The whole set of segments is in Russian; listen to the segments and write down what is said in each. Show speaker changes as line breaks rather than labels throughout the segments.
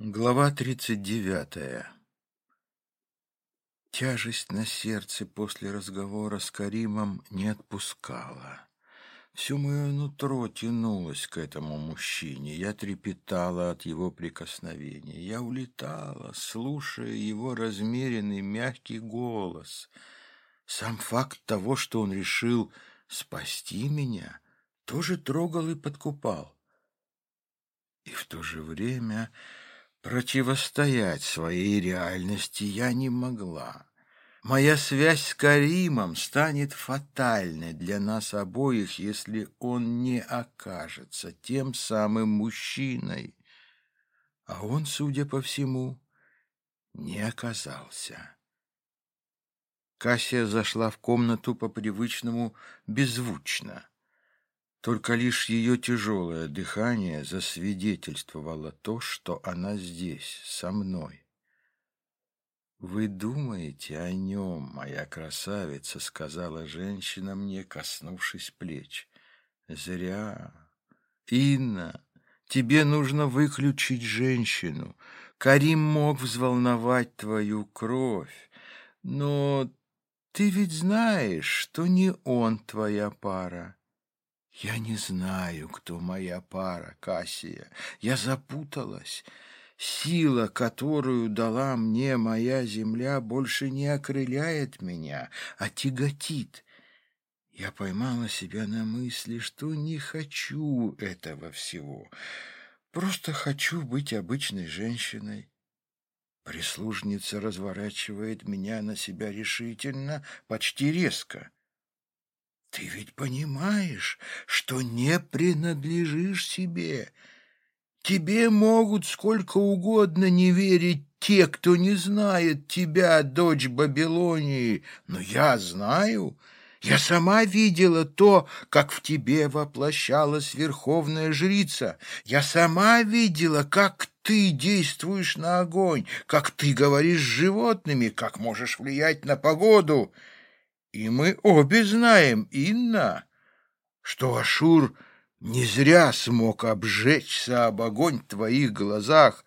Глава тридцать девятая Тяжесть на сердце после разговора с Каримом не отпускала. Все мое нутро тянулось к этому мужчине. Я трепетала от его прикосновения. Я улетала, слушая его размеренный мягкий голос. Сам факт того, что он решил спасти меня, тоже трогал и подкупал. И в то же время Противостоять своей реальности я не могла. Моя связь с Каримом станет фатальной для нас обоих, если он не окажется тем самым мужчиной. А он, судя по всему, не оказался. Кассия зашла в комнату по-привычному беззвучно. Только лишь ее тяжелое дыхание засвидетельствовало то, что она здесь, со мной. «Вы думаете о нем, моя красавица», — сказала женщина мне, коснувшись плеч. «Зря. Инна, тебе нужно выключить женщину. Карим мог взволновать твою кровь, но ты ведь знаешь, что не он твоя пара. Я не знаю, кто моя пара, Кассия. Я запуталась. Сила, которую дала мне моя земля, больше не окрыляет меня, а тяготит. Я поймала себя на мысли, что не хочу этого всего. Просто хочу быть обычной женщиной. Прислужница разворачивает меня на себя решительно, почти резко. Ты ведь понимаешь, что не принадлежишь себе. Тебе могут сколько угодно не верить те, кто не знает тебя, дочь Бабилонии, но я знаю. Я сама видела то, как в тебе воплощалась верховная жрица. Я сама видела, как ты действуешь на огонь, как ты говоришь с животными, как можешь влиять на погоду. И мы обе знаем, Инна, что Ашур не зря смог обжечься об огонь в твоих глазах.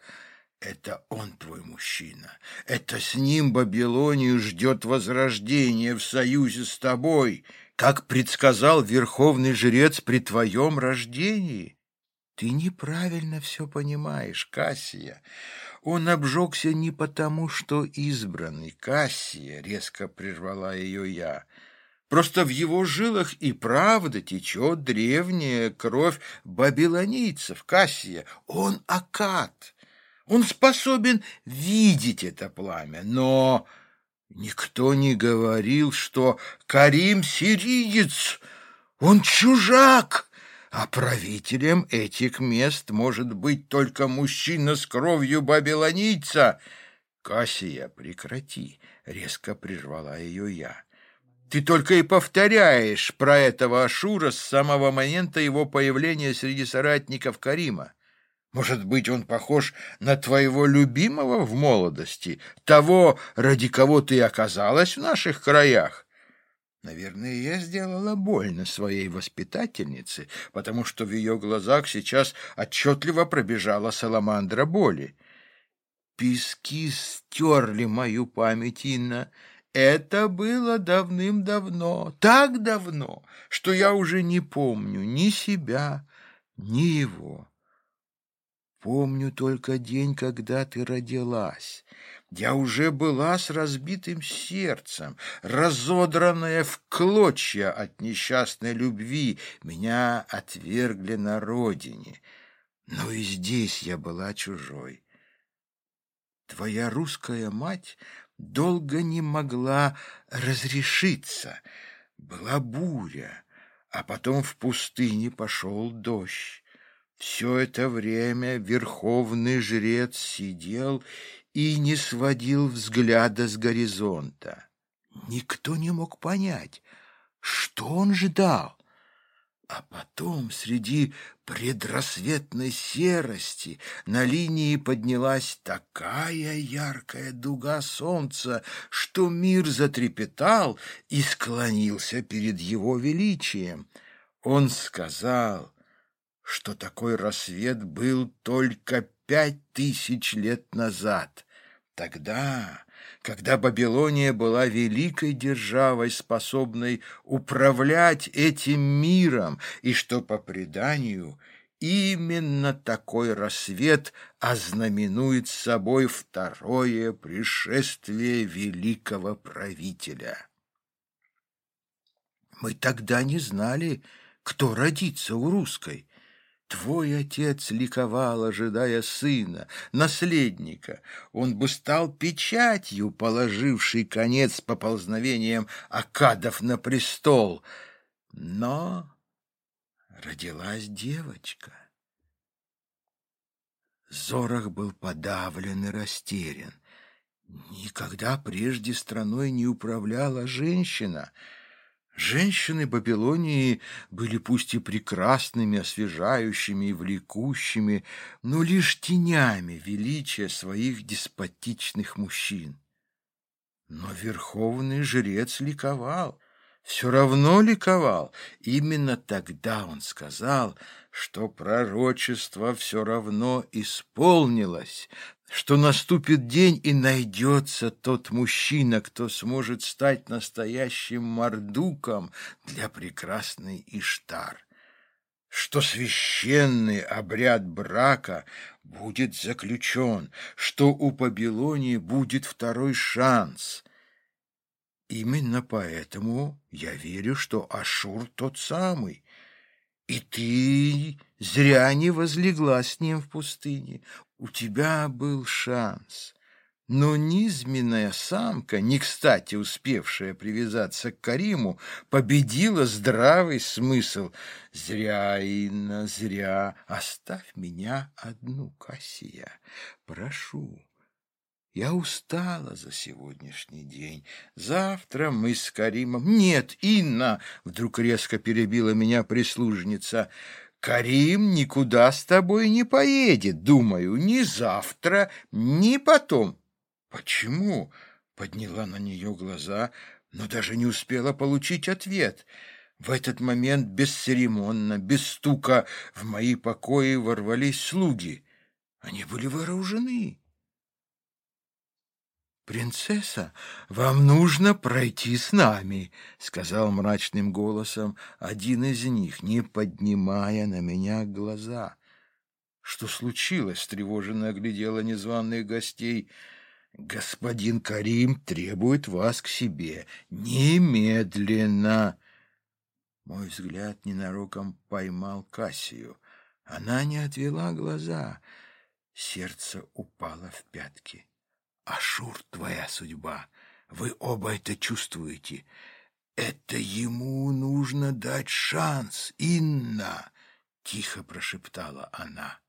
Это он твой мужчина. Это с ним Бабилонию ждет возрождение в союзе с тобой, как предсказал верховный жрец при твоем рождении. Ты неправильно все понимаешь, Кассия. Он обжегся не потому, что избранный. Кассия резко прервала ее я. Просто в его жилах и правда течет древняя кровь бабилонийцев, Кассия. Он акад. Он способен видеть это пламя, но никто не говорил, что Карим сириец, он чужак. А правителем этих мест может быть только мужчина с кровью бабилонийца. Кассия, прекрати, резко прервала ее я. Ты только и повторяешь про этого Ашура с самого момента его появления среди соратников Карима. Может быть, он похож на твоего любимого в молодости, того, ради кого ты оказалась в наших краях? Наверное, я сделала больно своей воспитательнице, потому что в ее глазах сейчас отчетливо пробежала саламандра боли. Пески стерли мою память, Инна. Это было давным-давно, так давно, что я уже не помню ни себя, ни его. Помню только день, когда ты родилась. Я уже была с разбитым сердцем, разодранная в клочья от несчастной любви. Меня отвергли на родине, но и здесь я была чужой. Твоя русская мать долго не могла разрешиться. Была буря, а потом в пустыне пошел дождь. Все это время верховный жрец сидел и не сводил взгляда с горизонта. Никто не мог понять, что он ждал. А потом среди предрассветной серости на линии поднялась такая яркая дуга солнца, что мир затрепетал и склонился перед его величием. Он сказал что такой рассвет был только пять тысяч лет назад. Тогда, когда Вавилония была великой державой, способной управлять этим миром, и что, по преданию, именно такой рассвет ознаменует собой второе пришествие великого правителя. Мы тогда не знали, кто родится у русской. Твой отец ликовал, ожидая сына, наследника. Он бы стал печатью, положивший конец поползновениям Акадов на престол. Но родилась девочка. Зорах был подавлен и растерян. Никогда прежде страной не управляла женщина — Женщины Бабилонии были пусть и прекрасными, освежающими и влекущими, но лишь тенями величия своих деспотичных мужчин. Но верховный жрец ликовал, все равно ликовал. Именно тогда он сказал, что пророчество все равно исполнилось, что наступит день и найдется тот мужчина, кто сможет стать настоящим мордуком для прекрасной Иштар, что священный обряд брака будет заключен, что у Побелонии будет второй шанс. Именно поэтому я верю, что Ашур тот самый, и ты зря не возлегла с ним в пустыне. У тебя был шанс. Но низменная самка, не кстати успевшая привязаться к Кариму, победила здравый смысл. Зря, Инна, зря. Оставь меня одну, Кассия. Прошу. Я устала за сегодняшний день. Завтра мы с Каримом... Нет, Инна! Вдруг резко перебила меня прислужница. Карим никуда с тобой не поедет, думаю, ни завтра, ни потом. Почему? Подняла на нее глаза, но даже не успела получить ответ. В этот момент бесцеремонно, без стука в мои покои ворвались слуги. Они были вооружены. «Принцесса, вам нужно пройти с нами», — сказал мрачным голосом один из них, не поднимая на меня глаза. «Что случилось?» — встревоженно оглядела незваных гостей. «Господин Карим требует вас к себе. Немедленно!» Мой взгляд ненароком поймал Кассию. Она не отвела глаза. Сердце упало в пятки. Ашур твоя судьба. Вы оба это чувствуете. Это ему нужно дать шанс, Инна, — тихо прошептала она.